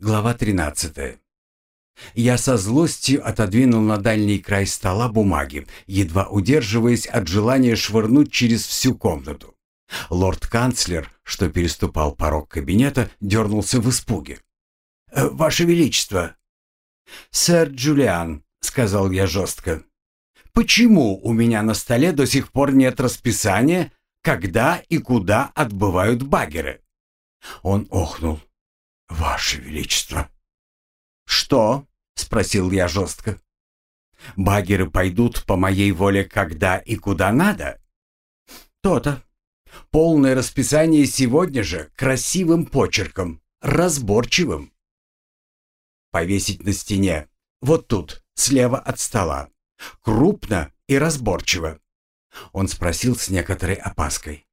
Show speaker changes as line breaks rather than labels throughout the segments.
Глава 13. Я со злостью отодвинул на дальний край стола бумаги, едва удерживаясь от желания швырнуть через всю комнату. Лорд-канцлер, что переступал порог кабинета, дернулся в испуге. «Э, «Ваше Величество!» «Сэр Джулиан», — сказал я жестко, — «почему у меня на столе до сих пор нет расписания, когда и куда отбывают багеры?» Он охнул. «Ваше Величество!» «Что?» — спросил я жестко. «Багеры пойдут по моей воле когда и куда надо?» «То-то. Полное расписание сегодня же красивым почерком, разборчивым. Повесить на стене, вот тут, слева от стола. Крупно и разборчиво». Он спросил с некоторой опаской.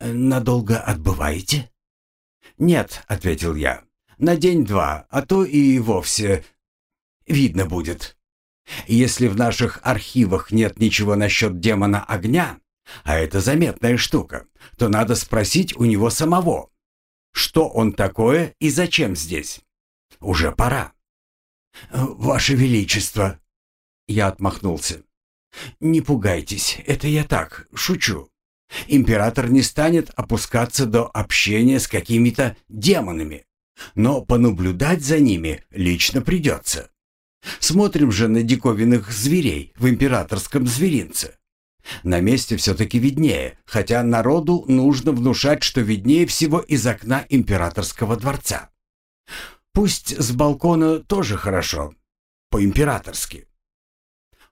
«Надолго отбываете?» «Нет», — ответил я, — «на день-два, а то и вовсе видно будет. Если в наших архивах нет ничего насчет демона огня, а это заметная штука, то надо спросить у него самого, что он такое и зачем здесь. Уже пора». «Ваше Величество!» Я отмахнулся. «Не пугайтесь, это я так, шучу. Император не станет опускаться до общения с какими-то демонами, но понаблюдать за ними лично придется. Смотрим же на диковинных зверей в императорском зверинце. На месте все-таки виднее, хотя народу нужно внушать, что виднее всего из окна императорского дворца. Пусть с балкона тоже хорошо, по-императорски.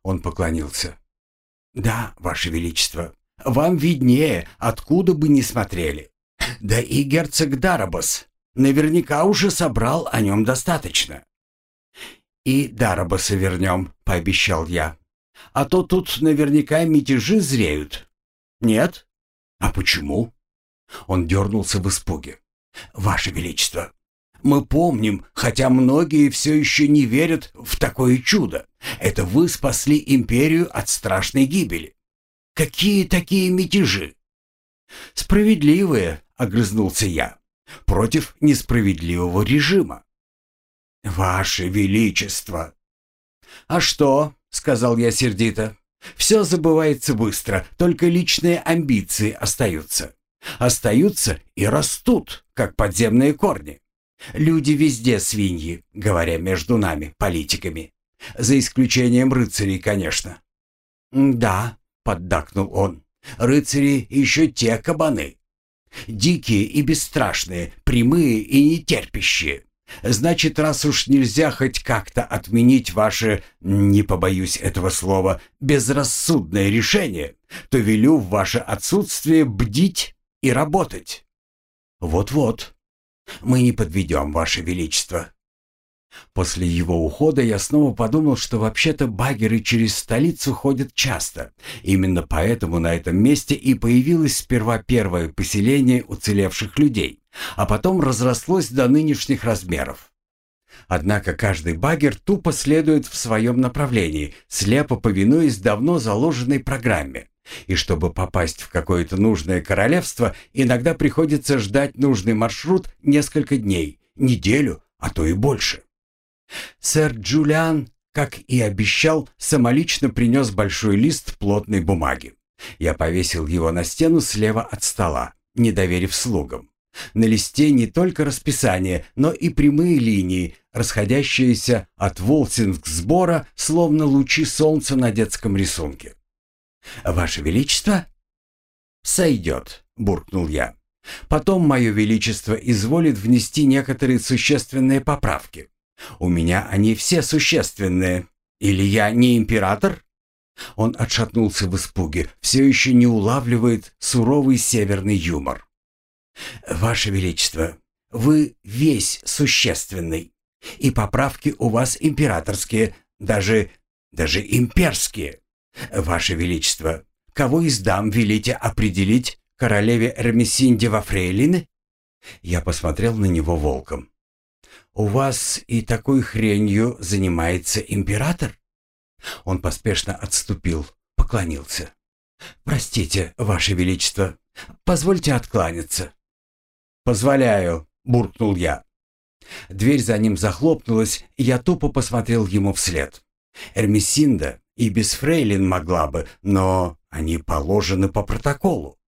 Он поклонился. «Да, Ваше Величество, вам виднее, откуда бы ни смотрели. Да и герцог Дарабас наверняка уже собрал о нем достаточно. «И Дарабаса вернем», — пообещал я. «А то тут наверняка мятежи зреют». «Нет? А почему?» Он дернулся в испуге. «Ваше Величество, мы помним, хотя многие все еще не верят в такое чудо. Это вы спасли империю от страшной гибели. Какие такие мятежи? Справедливые, огрызнулся я, против несправедливого режима. Ваше Величество! А что, сказал я сердито, все забывается быстро, только личные амбиции остаются. Остаются и растут, как подземные корни. Люди везде свиньи, говоря между нами, политиками. За исключением рыцарей, конечно. Да, поддакнул он. «Рыцари еще те кабаны. Дикие и бесстрашные, прямые и нетерпящие. Значит, раз уж нельзя хоть как-то отменить ваше, не побоюсь этого слова, безрассудное решение, то велю в ваше отсутствие бдить и работать. Вот-вот. Мы не подведем, ваше величество. После его ухода я снова подумал, что вообще-то багеры через столицу ходят часто. Именно поэтому на этом месте и появилось сперва первое поселение уцелевших людей, а потом разрослось до нынешних размеров. Однако каждый багер тупо следует в своем направлении, слепо повинуясь давно заложенной программе. И чтобы попасть в какое-то нужное королевство, иногда приходится ждать нужный маршрут несколько дней, неделю, а то и больше. Сэр Джулиан, как и обещал, самолично принес большой лист плотной бумаги. Я повесил его на стену слева от стола, не доверив слугам. На листе не только расписание, но и прямые линии, расходящиеся от Волсинг-сбора, словно лучи солнца на детском рисунке. «Ваше Величество?» «Сойдет», — буркнул я. «Потом Мое Величество изволит внести некоторые существенные поправки. У меня они все существенные. Или я не император? Он отшатнулся в испуге, все еще не улавливает суровый северный юмор. Ваше Величество, вы весь существенный. И поправки у вас императорские, даже, даже имперские. Ваше Величество, кого из дам велите определить королеве Эрмесинде во фрейлины? Я посмотрел на него волком. «У вас и такой хренью занимается император?» Он поспешно отступил, поклонился. «Простите, Ваше Величество, позвольте откланяться». «Позволяю», — буркнул я. Дверь за ним захлопнулась, и я тупо посмотрел ему вслед. Эрмисинда и без фрейлин могла бы, но они положены по протоколу.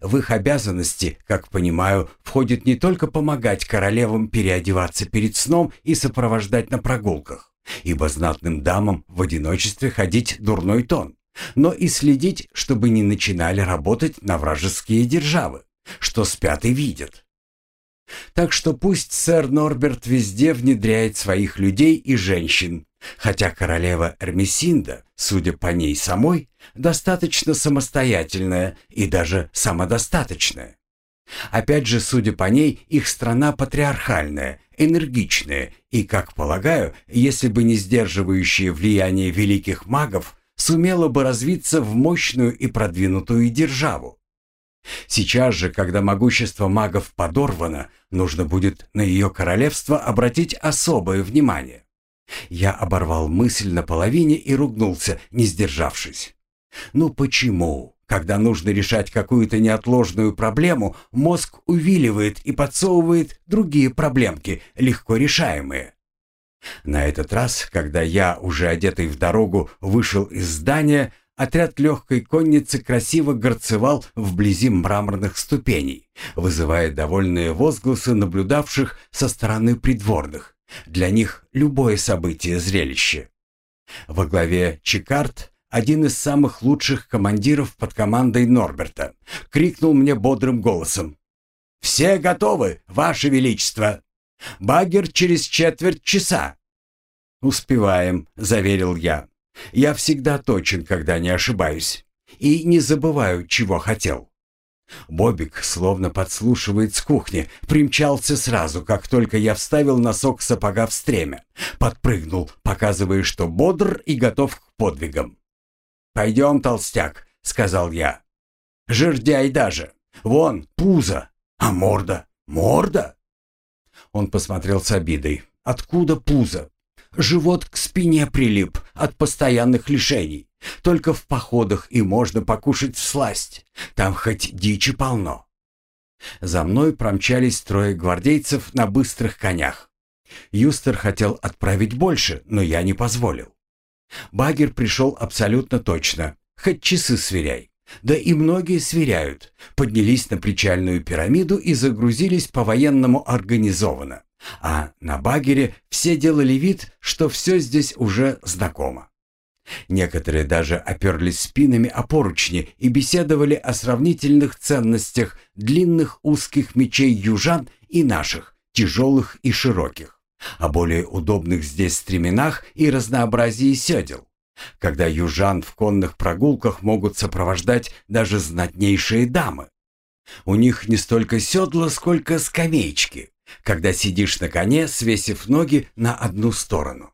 В их обязанности, как понимаю, входит не только помогать королевам переодеваться перед сном и сопровождать на прогулках, ибо знатным дамам в одиночестве ходить дурной тон, но и следить, чтобы не начинали работать на вражеские державы, что спят и видят. Так что пусть сэр Норберт везде внедряет своих людей и женщин, хотя королева Эрмисинда, судя по ней самой, достаточно самостоятельная и даже самодостаточная. Опять же, судя по ней, их страна патриархальная, энергичная и, как полагаю, если бы не сдерживающее влияние великих магов, сумела бы развиться в мощную и продвинутую державу. Сейчас же, когда могущество магов подорвано, нужно будет на ее королевство обратить особое внимание. Я оборвал мысль наполовине и ругнулся, не сдержавшись. Ну почему, когда нужно решать какую-то неотложную проблему, мозг увиливает и подсовывает другие проблемки, легко решаемые? На этот раз, когда я, уже одетый в дорогу, вышел из здания, отряд легкой конницы красиво горцевал вблизи мраморных ступеней, вызывая довольные возгласы наблюдавших со стороны придворных. Для них любое событие – зрелище. Во главе Чикард, один из самых лучших командиров под командой Норберта, крикнул мне бодрым голосом. «Все готовы, Ваше Величество! Багер через четверть часа!» «Успеваем», — заверил я. «Я всегда точен, когда не ошибаюсь, и не забываю, чего хотел». Бобик, словно подслушивает с кухни, примчался сразу, как только я вставил носок сапога в стремя. Подпрыгнул, показывая, что бодр и готов к подвигам. «Пойдем, толстяк», — сказал я. «Жердяй даже. Вон, пузо. А морда? Морда?» Он посмотрел с обидой. «Откуда пузо? Живот к спине прилип от постоянных лишений. Только в походах и можно покушать всласть. Там хоть дичи полно. За мной промчались трое гвардейцев на быстрых конях. Юстер хотел отправить больше, но я не позволил. Багер пришел абсолютно точно, хоть часы сверяй. Да и многие сверяют. Поднялись на причальную пирамиду и загрузились по-военному организованно. А на багере все делали вид, что все здесь уже знакомо. Некоторые даже оперлись спинами о поручни и беседовали о сравнительных ценностях длинных узких мечей южан и наших, тяжелых и широких, о более удобных здесь стременах и разнообразии седел, когда южан в конных прогулках могут сопровождать даже знатнейшие дамы. У них не столько седла, сколько скамеечки, когда сидишь на коне, свесив ноги на одну сторону.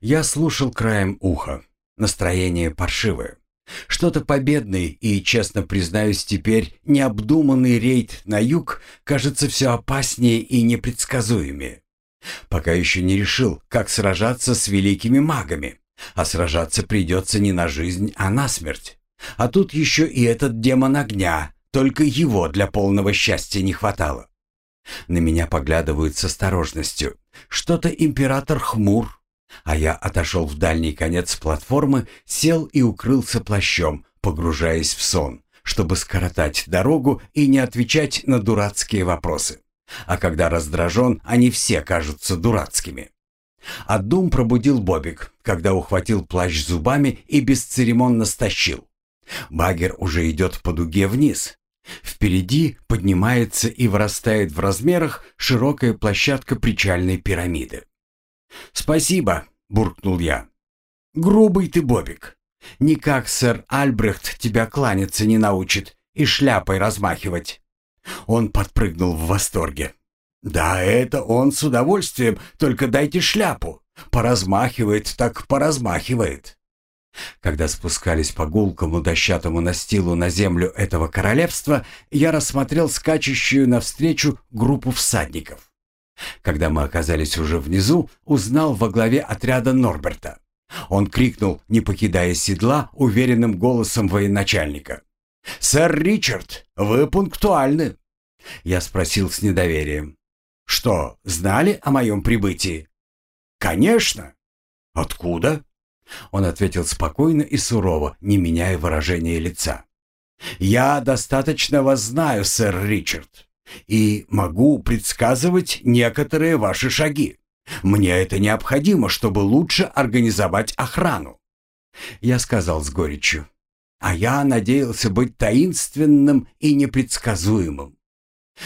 Я слушал краем уха. Настроение паршивое. Что-то победный и, честно признаюсь теперь, необдуманный рейд на юг кажется все опаснее и непредсказуемее. Пока еще не решил, как сражаться с великими магами. А сражаться придется не на жизнь, а на смерть. А тут еще и этот демон огня, только его для полного счастья не хватало. На меня поглядывают с осторожностью. Что-то император хмур, а я отошел в дальний конец платформы, сел и укрылся плащом, погружаясь в сон, чтобы скоротать дорогу и не отвечать на дурацкие вопросы. А когда раздражен, они все кажутся дурацкими. А дум пробудил Бобик, когда ухватил плащ зубами и бесцеремонно стащил. Багер уже идет по дуге вниз. Впереди поднимается и вырастает в размерах широкая площадка причальной пирамиды. «Спасибо», — буркнул я. «Грубый ты, Бобик. Никак сэр Альбрехт тебя кланяться не научит и шляпой размахивать». Он подпрыгнул в восторге. «Да, это он с удовольствием, только дайте шляпу. Поразмахивает так поразмахивает». Когда спускались по гулкому дощатому настилу на землю этого королевства, я рассмотрел скачущую навстречу группу всадников. Когда мы оказались уже внизу, узнал во главе отряда Норберта. Он крикнул, не покидая седла, уверенным голосом военачальника. «Сэр Ричард, вы пунктуальны!» Я спросил с недоверием. Что, знали о моем прибытии? Конечно. Откуда? Он ответил спокойно и сурово, не меняя выражения лица. «Я достаточно вас знаю, сэр Ричард, и могу предсказывать некоторые ваши шаги. Мне это необходимо, чтобы лучше организовать охрану». Я сказал с горечью. «А я надеялся быть таинственным и непредсказуемым».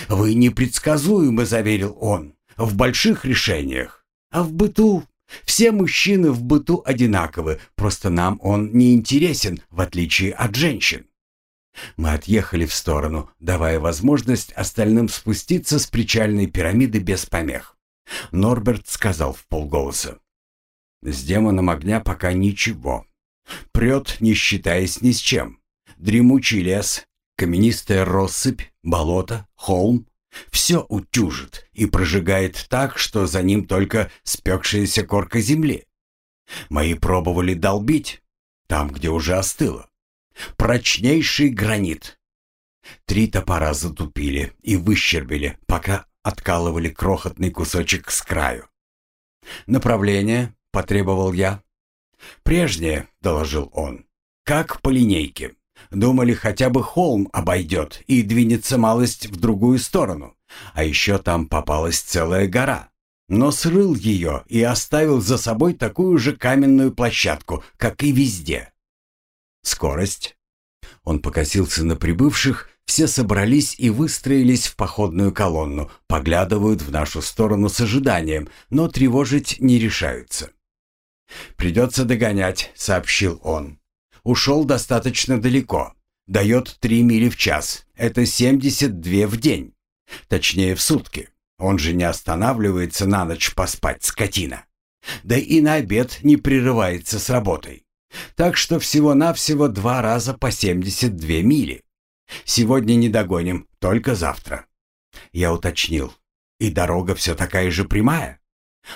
«Вы непредсказуемы», — заверил он, — «в больших решениях, а в быту все мужчины в быту одинаковы, просто нам он не интересен, в отличие от женщин. Мы отъехали в сторону, давая возможность остальным спуститься с причальной пирамиды без помех. Норберт сказал в полголоса. «С демоном огня пока ничего. Прет, не считаясь ни с чем. Дремучий лес, каменистая россыпь, болото, холм. Все утюжит и прожигает так, что за ним только спекшаяся корка земли. Мои пробовали долбить, там, где уже остыло. Прочнейший гранит. Три топора затупили и выщербили, пока откалывали крохотный кусочек с краю. «Направление?» — потребовал я. «Прежнее», — доложил он, — «как по линейке. Думали, хотя бы холм обойдет и двинется малость в другую сторону. А еще там попалась целая гора. Но срыл ее и оставил за собой такую же каменную площадку, как и везде. Скорость. Он покосился на прибывших, все собрались и выстроились в походную колонну, поглядывают в нашу сторону с ожиданием, но тревожить не решаются. «Придется догонять», — сообщил он. Ушел достаточно далеко. Дает 3 мили в час. Это 72 в день. Точнее, в сутки. Он же не останавливается на ночь поспать, скотина. Да и на обед не прерывается с работой. Так что всего-навсего два раза по 72 мили. Сегодня не догоним, только завтра. Я уточнил. И дорога все такая же прямая?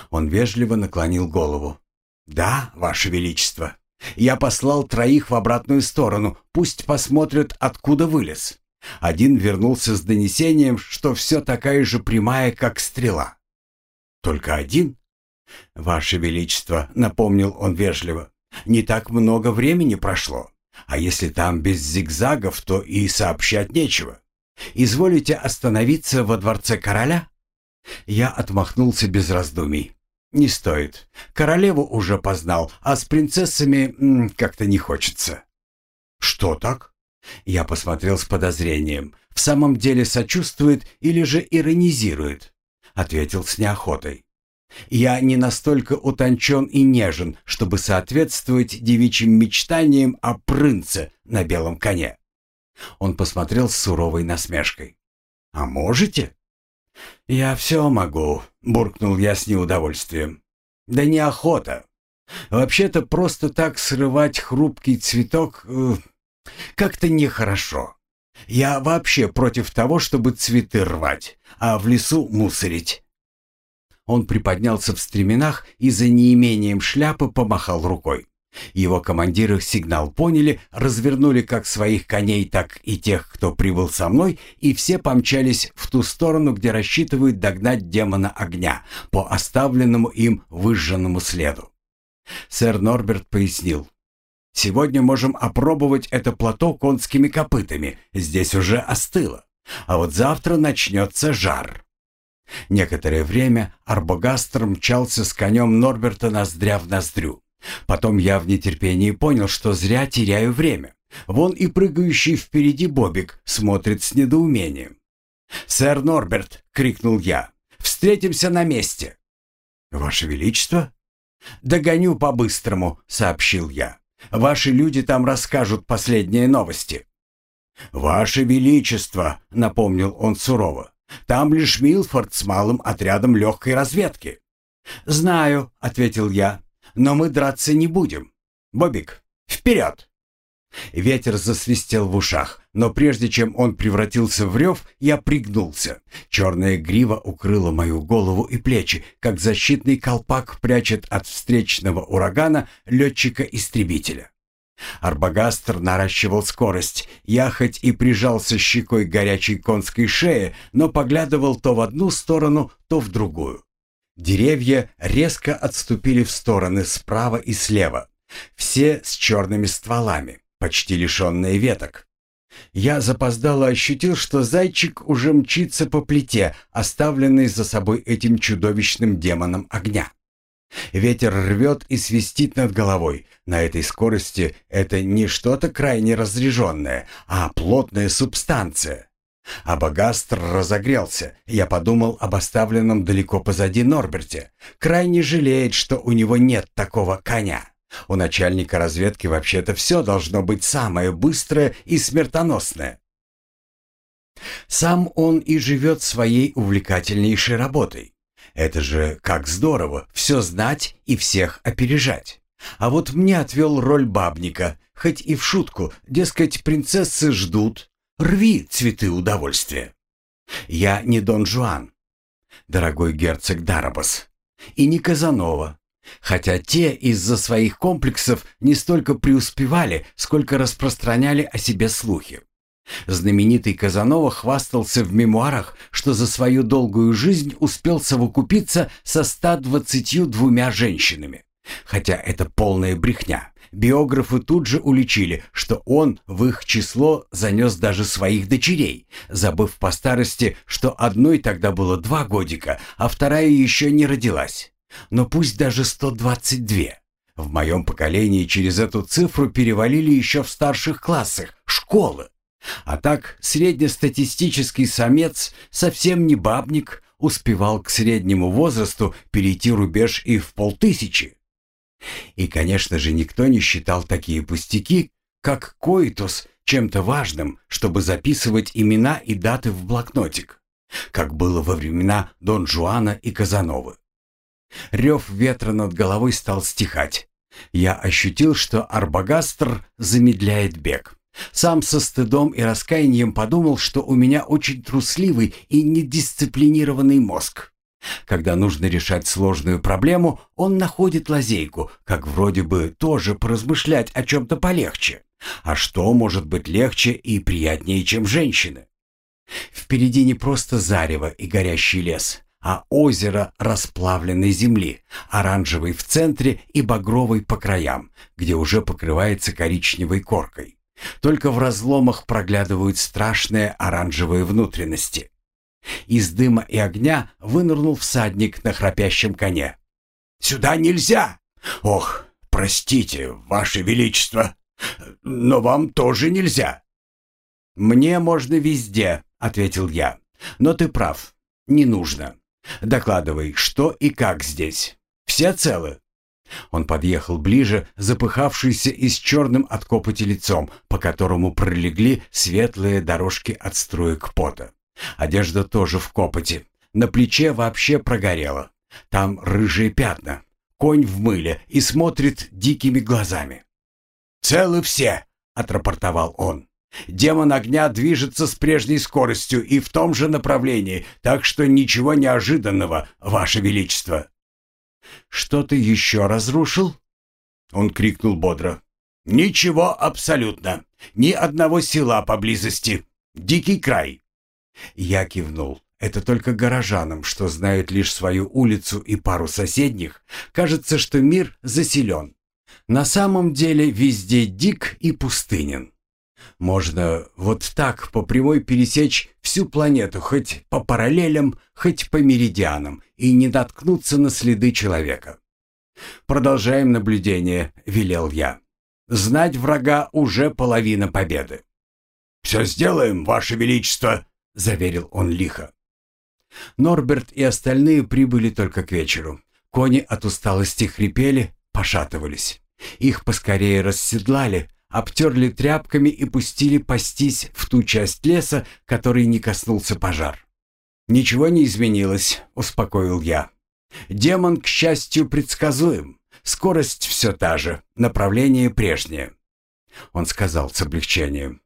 Он вежливо наклонил голову. «Да, Ваше Величество». Я послал троих в обратную сторону, пусть посмотрят, откуда вылез. Один вернулся с донесением, что все такая же прямая, как стрела. Только один? Ваше Величество, напомнил он вежливо, не так много времени прошло. А если там без зигзагов, то и сообщать нечего. Изволите остановиться во дворце короля? Я отмахнулся без раздумий. «Не стоит. Королеву уже познал, а с принцессами как-то не хочется». «Что так?» Я посмотрел с подозрением. «В самом деле сочувствует или же иронизирует?» Ответил с неохотой. «Я не настолько утончен и нежен, чтобы соответствовать девичьим мечтаниям о принце на белом коне». Он посмотрел с суровой насмешкой. «А можете?» «Я все могу», — буркнул я с неудовольствием. «Да неохота. Вообще-то просто так срывать хрупкий цветок э, как-то нехорошо. Я вообще против того, чтобы цветы рвать, а в лесу мусорить». Он приподнялся в стременах и за неимением шляпы помахал рукой. Его командиры сигнал поняли, развернули как своих коней, так и тех, кто прибыл со мной, и все помчались в ту сторону, где рассчитывают догнать демона огня по оставленному им выжженному следу. Сэр Норберт пояснил. «Сегодня можем опробовать это плато конскими копытами, здесь уже остыло, а вот завтра начнется жар». Некоторое время Арбогастр мчался с конем Норберта ноздря в ноздрю. Потом я в нетерпении понял, что зря теряю время. Вон и прыгающий впереди Бобик смотрит с недоумением. «Сэр Норберт!» — крикнул я. «Встретимся на месте!» «Ваше Величество?» «Догоню по-быстрому», — сообщил я. «Ваши люди там расскажут последние новости». «Ваше Величество», — напомнил он сурово, — «там лишь Милфорд с малым отрядом легкой разведки». «Знаю», — ответил я, но мы драться не будем. Бобик, вперед!» Ветер засвистел в ушах, но прежде чем он превратился в рев, я пригнулся. Черная грива укрыла мою голову и плечи, как защитный колпак прячет от встречного урагана летчика-истребителя. Арбагастр наращивал скорость. Я хоть и прижался щекой к горячей конской шее, но поглядывал то в одну сторону, то в другую. Деревья резко отступили в стороны справа и слева. Все с черными стволами, почти лишенные веток. Я запоздало ощутил, что зайчик уже мчится по плите, оставленной за собой этим чудовищным демоном огня. Ветер рвет и свистит над головой. На этой скорости это не что-то крайне разряженное, а плотная субстанция. А Багастр разогрелся. Я подумал об оставленном далеко позади Норберте. Крайне жалеет, что у него нет такого коня. У начальника разведки вообще-то все должно быть самое быстрое и смертоносное. Сам он и живет своей увлекательнейшей работой. Это же как здорово, все знать и всех опережать. А вот мне отвел роль бабника, хоть и в шутку, дескать, принцессы ждут, рви цветы удовольствия. Я не Дон Жуан, дорогой герцог Дарабас, и не Казанова, хотя те из-за своих комплексов не столько преуспевали, сколько распространяли о себе слухи. Знаменитый Казанова хвастался в мемуарах, что за свою долгую жизнь успел совокупиться со 122 женщинами. Хотя это полная брехня. Биографы тут же уличили, что он в их число занес даже своих дочерей, забыв по старости, что одной тогда было два годика, а вторая еще не родилась. Но пусть даже 122. В моем поколении через эту цифру перевалили еще в старших классах, школы. А так, среднестатистический самец, совсем не бабник, успевал к среднему возрасту перейти рубеж и в полтысячи. И, конечно же, никто не считал такие пустяки, как коитус, чем-то важным, чтобы записывать имена и даты в блокнотик, как было во времена Дон Жуана и Казановы. Рев ветра над головой стал стихать. Я ощутил, что Арбагастр замедляет бег. Сам со стыдом и раскаянием подумал, что у меня очень трусливый и недисциплинированный мозг. Когда нужно решать сложную проблему, он находит лазейку, как вроде бы тоже поразмышлять о чем-то полегче. А что может быть легче и приятнее, чем женщины? Впереди не просто зарево и горящий лес, а озеро расплавленной земли, оранжевый в центре и багровый по краям, где уже покрывается коричневой коркой. Только в разломах проглядывают страшные оранжевые внутренности. Из дыма и огня вынырнул всадник на храпящем коне. «Сюда нельзя! Ох, простите, ваше величество, но вам тоже нельзя!» «Мне можно везде», — ответил я. «Но ты прав, не нужно. Докладывай, что и как здесь. Все целы?» Он подъехал ближе, запыхавшийся и с черным от копоти лицом, по которому пролегли светлые дорожки от струек пота. Одежда тоже в копоти. На плече вообще прогорела. Там рыжие пятна. Конь в мыле и смотрит дикими глазами. «Целы все!» — отрапортовал он. «Демон огня движется с прежней скоростью и в том же направлении, так что ничего неожиданного, Ваше Величество!» «Что ты еще разрушил?» Он крикнул бодро. «Ничего абсолютно. Ни одного села поблизости. Дикий край». Я кивнул. Это только горожанам, что знают лишь свою улицу и пару соседних, кажется, что мир заселен. На самом деле везде дик и пустынен. Можно вот так по прямой пересечь всю планету, хоть по параллелям, хоть по меридианам, и не наткнуться на следы человека. «Продолжаем наблюдение», — велел я. «Знать врага уже половина победы». «Все сделаем, Ваше Величество», — заверил он лихо. Норберт и остальные прибыли только к вечеру. Кони от усталости хрипели, пошатывались. Их поскорее расседлали, обтерли тряпками и пустили пастись в ту часть леса, которой не коснулся пожар. «Ничего не изменилось», — успокоил я. «Демон, к счастью, предсказуем. Скорость все та же, направление прежнее». Он сказал с облегчением.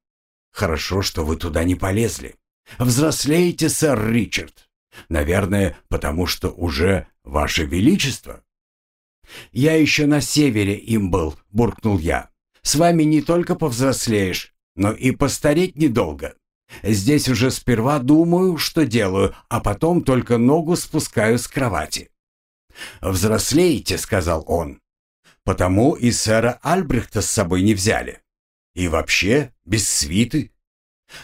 «Хорошо, что вы туда не полезли. Взрослеете, сэр Ричард. Наверное, потому что уже ваше величество». «Я еще на севере им был», — буркнул я. С вами не только повзрослеешь, но и постареть недолго. Здесь уже сперва думаю, что делаю, а потом только ногу спускаю с кровати. «Взрослеете», — сказал он. «Потому и сэра Альбрехта с собой не взяли. И вообще без свиты».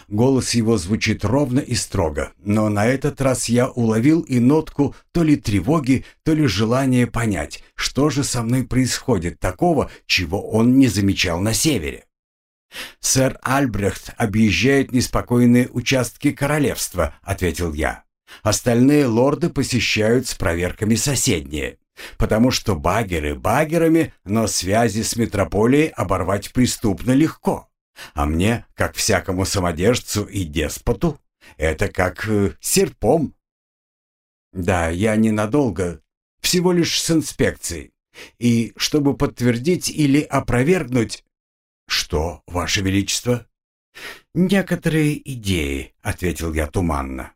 Голос его звучит ровно и строго, но на этот раз я уловил и нотку то ли тревоги, то ли желания понять, что же со мной происходит такого, чего он не замечал на севере. «Сэр Альбрехт объезжает неспокойные участки королевства», — ответил я. «Остальные лорды посещают с проверками соседние, потому что багеры багерами, но связи с метрополией оборвать преступно легко. А мне, как всякому самодержцу и деспоту, это как э, серпом». «Да, я ненадолго, всего лишь с инспекцией. И чтобы подтвердить или опровергнуть, «Что, Ваше Величество?» «Некоторые идеи», — ответил я туманно.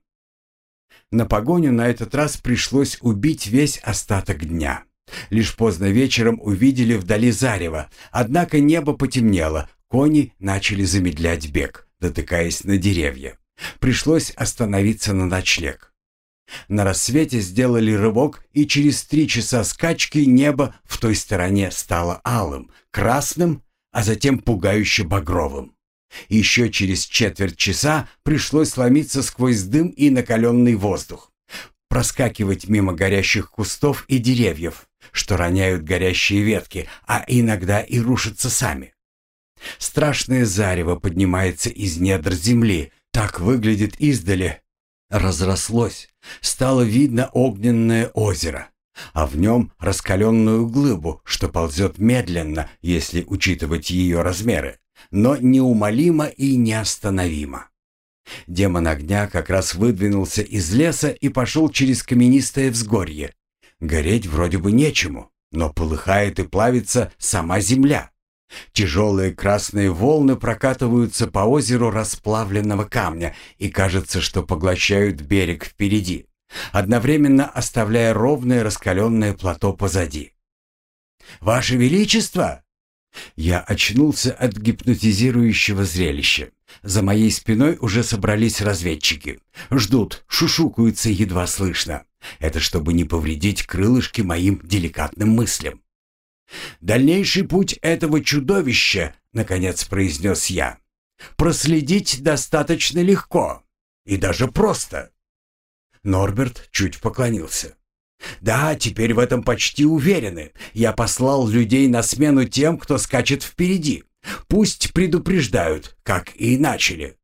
На погоню на этот раз пришлось убить весь остаток дня. Лишь поздно вечером увидели вдали зарево, однако небо потемнело, кони начали замедлять бег, дотыкаясь на деревья. Пришлось остановиться на ночлег. На рассвете сделали рывок, и через три часа скачки небо в той стороне стало алым, красным а затем пугающе багровым. Еще через четверть часа пришлось сломиться сквозь дым и накаленный воздух, проскакивать мимо горящих кустов и деревьев, что роняют горящие ветки, а иногда и рушатся сами. Страшное зарево поднимается из недр земли, так выглядит издали. Разрослось, стало видно огненное озеро а в нем раскаленную глыбу, что ползет медленно, если учитывать ее размеры, но неумолимо и неостановимо. Демон огня как раз выдвинулся из леса и пошел через каменистое взгорье. Гореть вроде бы нечему, но полыхает и плавится сама земля. Тяжелые красные волны прокатываются по озеру расплавленного камня и кажется, что поглощают берег впереди одновременно оставляя ровное раскаленное плато позади. «Ваше Величество!» Я очнулся от гипнотизирующего зрелища. За моей спиной уже собрались разведчики. Ждут, шушукаются едва слышно. Это чтобы не повредить крылышки моим деликатным мыслям. «Дальнейший путь этого чудовища», — наконец произнес я, — «проследить достаточно легко и даже просто. Норберт чуть поклонился. «Да, теперь в этом почти уверены. Я послал людей на смену тем, кто скачет впереди. Пусть предупреждают, как и начали».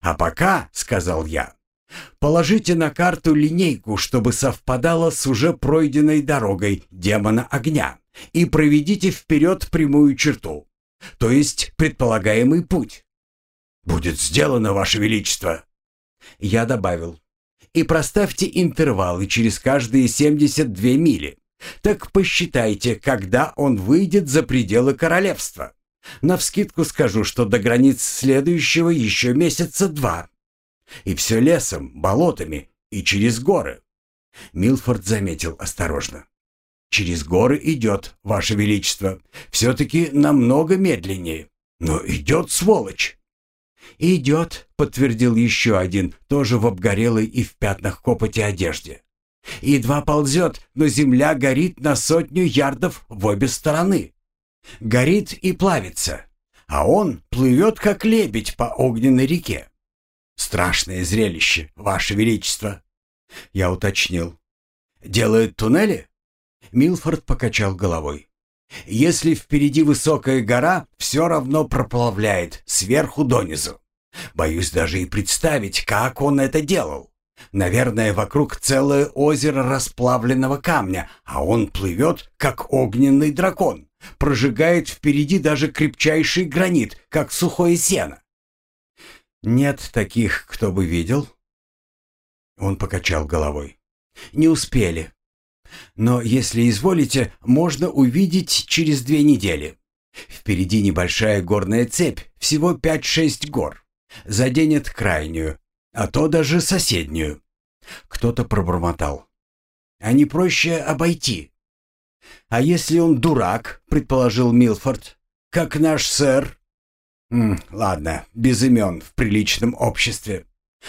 «А пока», — сказал я, — «положите на карту линейку, чтобы совпадала с уже пройденной дорогой демона огня, и проведите вперед прямую черту, то есть предполагаемый путь». «Будет сделано, Ваше Величество!» Я добавил, и проставьте интервалы через каждые 72 мили. Так посчитайте, когда он выйдет за пределы королевства. Навскидку скажу, что до границ следующего еще месяца два. И все лесом, болотами и через горы. Милфорд заметил осторожно. «Через горы идет, Ваше Величество. Все-таки намного медленнее. Но идет сволочь». «Идет», — подтвердил еще один, тоже в обгорелой и в пятнах копоти одежде. «Едва ползет, но земля горит на сотню ярдов в обе стороны. Горит и плавится, а он плывет, как лебедь по огненной реке. Страшное зрелище, Ваше Величество!» Я уточнил. «Делает туннели?» Милфорд покачал головой. Если впереди высокая гора, все равно проплавляет сверху донизу. Боюсь даже и представить, как он это делал. Наверное, вокруг целое озеро расплавленного камня, а он плывет, как огненный дракон, прожигает впереди даже крепчайший гранит, как сухое сено. Нет таких, кто бы видел. Он покачал головой. Не успели. Но, если изволите, можно увидеть через две недели. Впереди небольшая горная цепь, всего 5-6 гор. Заденет крайнюю, а то даже соседнюю. Кто-то пробормотал. А не проще обойти. А если он дурак, предположил Милфорд, как наш сэр?» «Ладно, без имен, в приличном обществе.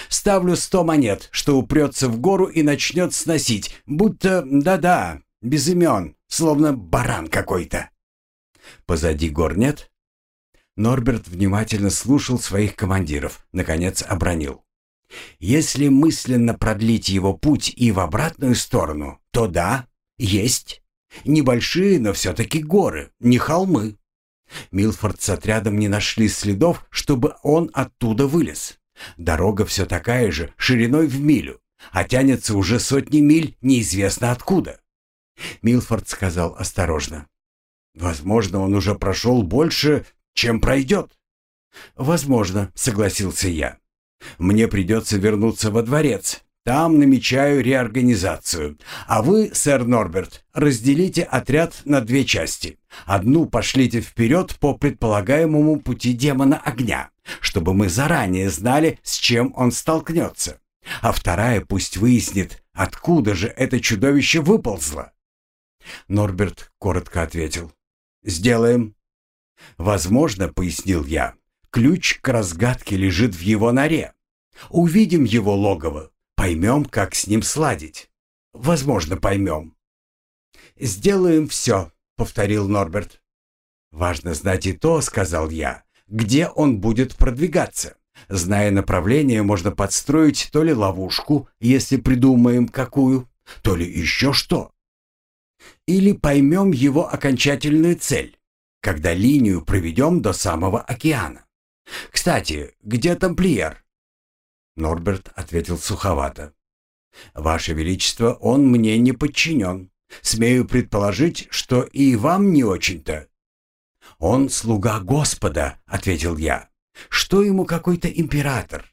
Ставлю сто монет, что упрется в гору и начнет сносить, будто, да-да, без имен, словно баран какой-то». «Позади гор нет?» Норберт внимательно слушал своих командиров, наконец обронил. «Если мысленно продлить его путь и в обратную сторону, то да, есть. Небольшие, но все-таки горы, не холмы. Милфорд с отрядом не нашли следов, чтобы он оттуда вылез. Дорога все такая же, шириной в милю, а тянется уже сотни миль неизвестно откуда. Милфорд сказал осторожно. «Возможно, он уже прошел больше, чем пройдет». «Возможно», — согласился я. «Мне придется вернуться во дворец, там намечаю реорганизацию. А вы, сэр Норберт, разделите отряд на две части. Одну пошлите вперед по предполагаемому пути демона огня, чтобы мы заранее знали, с чем он столкнется. А вторая пусть выяснит, откуда же это чудовище выползло. Норберт коротко ответил. «Сделаем». «Возможно, — пояснил я, — ключ к разгадке лежит в его норе. Увидим его логово, Поймем, как с ним сладить. Возможно, поймем. «Сделаем все», — повторил Норберт. «Важно знать и то», — сказал я, — «где он будет продвигаться. Зная направление, можно подстроить то ли ловушку, если придумаем какую, то ли еще что. Или поймем его окончательную цель, когда линию проведем до самого океана. Кстати, где тамплиер? Норберт ответил суховато. «Ваше Величество, он мне не подчинен. Смею предположить, что и вам не очень-то». «Он слуга Господа», — ответил я. «Что ему какой-то император?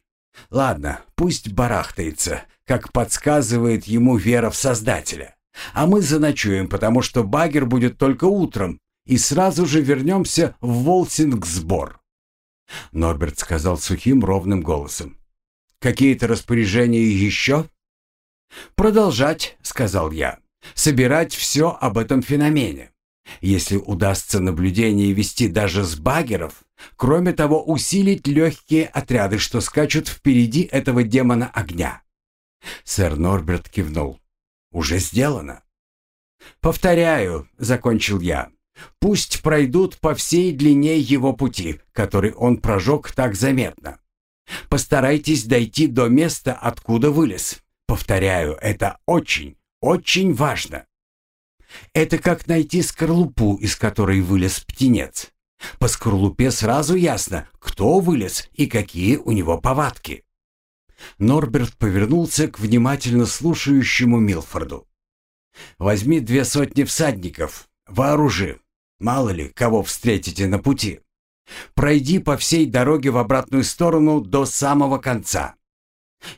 Ладно, пусть барахтается, как подсказывает ему вера в Создателя. А мы заночуем, потому что багер будет только утром, и сразу же вернемся в Волсингсбор». Норберт сказал сухим ровным голосом. Какие-то распоряжения еще? Продолжать, сказал я. Собирать все об этом феномене. Если удастся наблюдение вести даже с багеров, кроме того, усилить легкие отряды, что скачут впереди этого демона огня. Сэр Норберт кивнул. Уже сделано. Повторяю, закончил я. Пусть пройдут по всей длине его пути, который он прожег так заметно. Постарайтесь дойти до места, откуда вылез. Повторяю, это очень, очень важно. Это как найти скорлупу, из которой вылез птенец. По скорлупе сразу ясно, кто вылез и какие у него повадки. Норберт повернулся к внимательно слушающему Милфорду. «Возьми две сотни всадников, вооружи. Мало ли, кого встретите на пути. Пройди по всей дороге в обратную сторону до самого конца.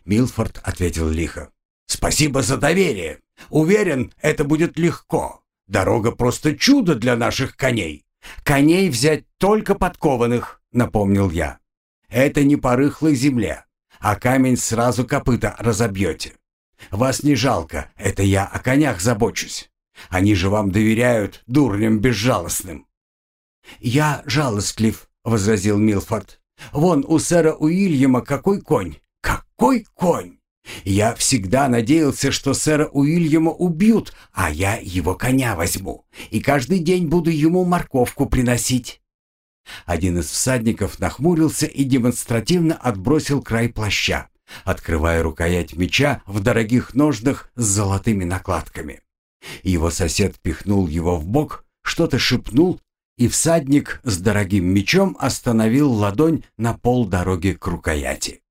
Милфорд ответил лихо. Спасибо за доверие. Уверен, это будет легко. Дорога просто чудо для наших коней. Коней взять только подкованных, напомнил я. Это не по рыхлой земле, а камень сразу копыта разобьете. Вас не жалко, это я о конях забочусь. Они же вам доверяют, дурням безжалостным. «Я жалостлив», — возразил Милфорд. «Вон у сэра Уильяма какой конь! Какой конь! Я всегда надеялся, что сэра Уильяма убьют, а я его коня возьму, и каждый день буду ему морковку приносить». Один из всадников нахмурился и демонстративно отбросил край плаща, открывая рукоять меча в дорогих ножнах с золотыми накладками. Его сосед пихнул его в бок, что-то шепнул, и всадник с дорогим мечом остановил ладонь на пол дороги к рукояти.